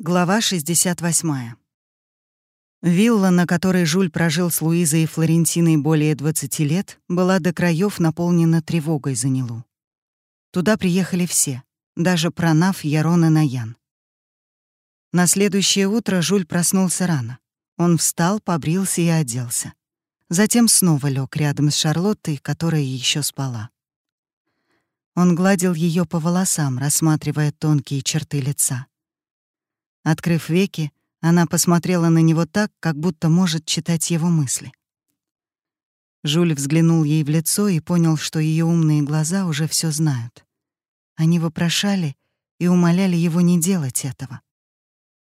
Глава 68. Вилла, на которой Жуль прожил с Луизой и Флорентиной более 20 лет, была до краев наполнена тревогой за Нилу. Туда приехали все, даже Пронав, Ярон и Наян. На следующее утро Жуль проснулся рано. Он встал, побрился и оделся. Затем снова лег рядом с Шарлоттой, которая еще спала. Он гладил ее по волосам, рассматривая тонкие черты лица. Открыв веки, она посмотрела на него так, как будто может читать его мысли. Жюль взглянул ей в лицо и понял, что ее умные глаза уже все знают. Они вопрошали и умоляли его не делать этого.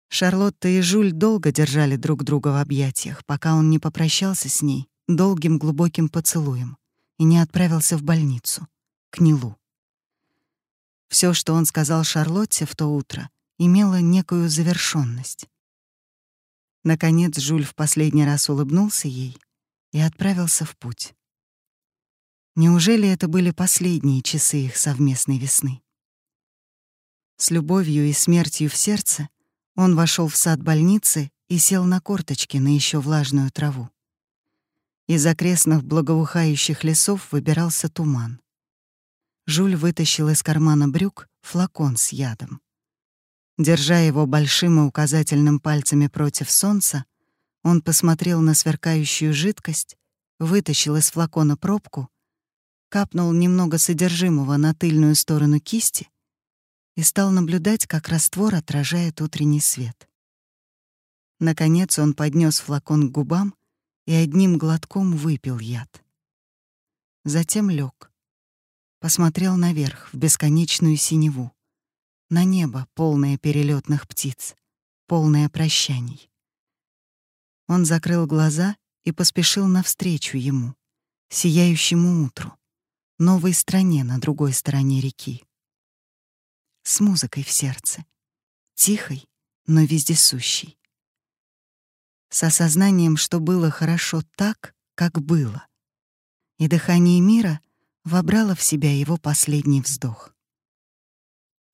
Шарлотта и Жюль долго держали друг друга в объятиях, пока он не попрощался с ней долгим глубоким поцелуем и не отправился в больницу, к Нилу. Все, что он сказал Шарлотте в то утро, имела некую завершенность. Наконец Жюль в последний раз улыбнулся ей и отправился в путь. Неужели это были последние часы их совместной весны? С любовью и смертью в сердце он вошел в сад больницы и сел на корточки на еще влажную траву. Из окрестных благоухающих лесов выбирался туман. Жуль вытащил из кармана брюк флакон с ядом. Держа его большим и указательным пальцами против солнца, он посмотрел на сверкающую жидкость, вытащил из флакона пробку, капнул немного содержимого на тыльную сторону кисти и стал наблюдать, как раствор отражает утренний свет. Наконец он поднес флакон к губам и одним глотком выпил яд. Затем лег, посмотрел наверх в бесконечную синеву на небо, полное перелетных птиц, полное прощаний. Он закрыл глаза и поспешил навстречу ему, сияющему утру, новой стране на другой стороне реки. С музыкой в сердце, тихой, но вездесущей. С осознанием, что было хорошо так, как было. И дыхание мира вобрало в себя его последний вздох.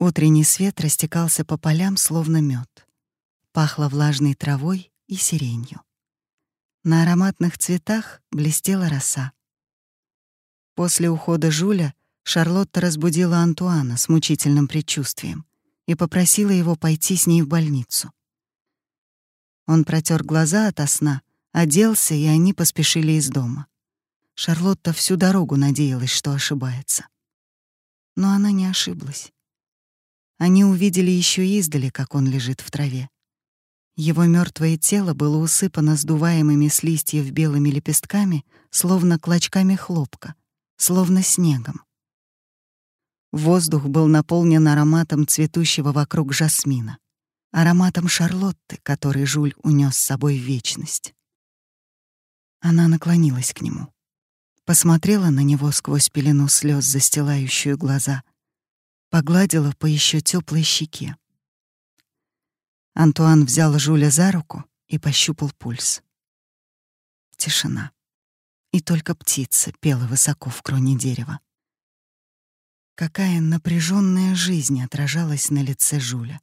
Утренний свет растекался по полям, словно мед. Пахло влажной травой и сиренью. На ароматных цветах блестела роса. После ухода Жуля Шарлотта разбудила Антуана с мучительным предчувствием и попросила его пойти с ней в больницу. Он протер глаза ото сна, оделся, и они поспешили из дома. Шарлотта всю дорогу надеялась, что ошибается. Но она не ошиблась. Они увидели еще издали, как он лежит в траве. Его мертвое тело было усыпано сдуваемыми с листьев белыми лепестками, словно клочками хлопка, словно снегом. Воздух был наполнен ароматом цветущего вокруг жасмина, ароматом Шарлотты, который Жуль унес с собой в вечность. Она наклонилась к нему, посмотрела на него сквозь пелену слез, застилающую глаза — погладила по еще теплой щеке. Антуан взял Жуля за руку и пощупал пульс. Тишина. И только птица пела высоко в кроне дерева. Какая напряженная жизнь отражалась на лице Жуля.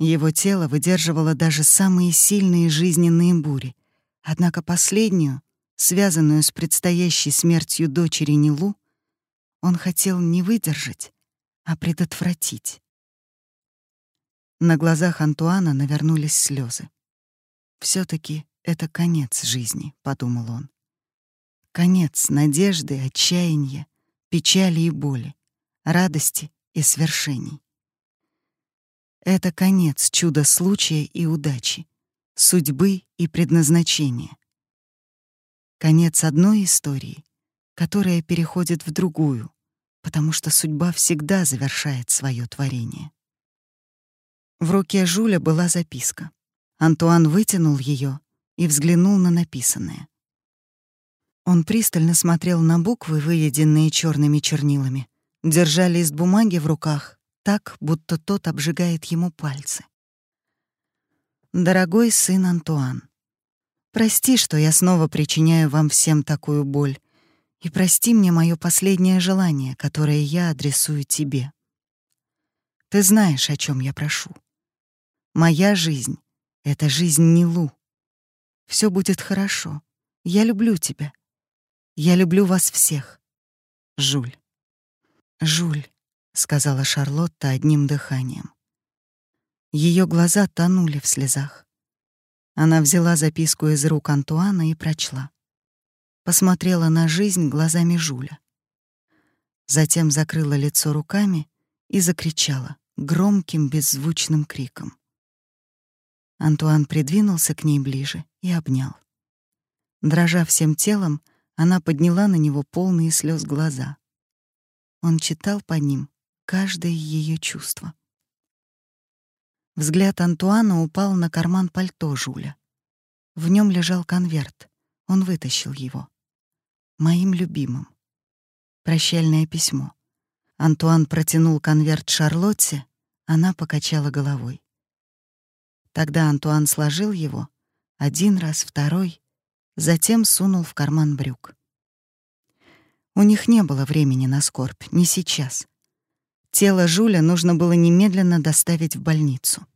Его тело выдерживало даже самые сильные жизненные бури, однако последнюю, связанную с предстоящей смертью дочери Нилу, он хотел не выдержать, а предотвратить. На глазах Антуана навернулись слезы. все таки это конец жизни», — подумал он. Конец надежды, отчаяния, печали и боли, радости и свершений. Это конец чуда случая и удачи, судьбы и предназначения. Конец одной истории, которая переходит в другую, потому что судьба всегда завершает свое творение. В руке Жуля была записка. Антуан вытянул ее и взглянул на написанное. Он пристально смотрел на буквы, выведенные черными чернилами, держа лист бумаги в руках так, будто тот обжигает ему пальцы. «Дорогой сын Антуан, прости, что я снова причиняю вам всем такую боль, и прости мне мое последнее желание, которое я адресую тебе. Ты знаешь, о чем я прошу. Моя жизнь — это жизнь Нилу. Все будет хорошо. Я люблю тебя. Я люблю вас всех. Жуль. Жуль, сказала Шарлотта одним дыханием. Ее глаза тонули в слезах. Она взяла записку из рук Антуана и прочла. Посмотрела на жизнь глазами Жуля. Затем закрыла лицо руками и закричала громким беззвучным криком. Антуан придвинулся к ней ближе и обнял. Дрожа всем телом, она подняла на него полные слез глаза. Он читал по ним каждое ее чувство. Взгляд Антуана упал на карман пальто Жуля. В нем лежал конверт. Он вытащил его. Моим любимым. Прощальное письмо. Антуан протянул конверт Шарлотте, она покачала головой. Тогда Антуан сложил его, один раз, второй, затем сунул в карман брюк. У них не было времени на скорбь, не сейчас. Тело Жуля нужно было немедленно доставить в больницу.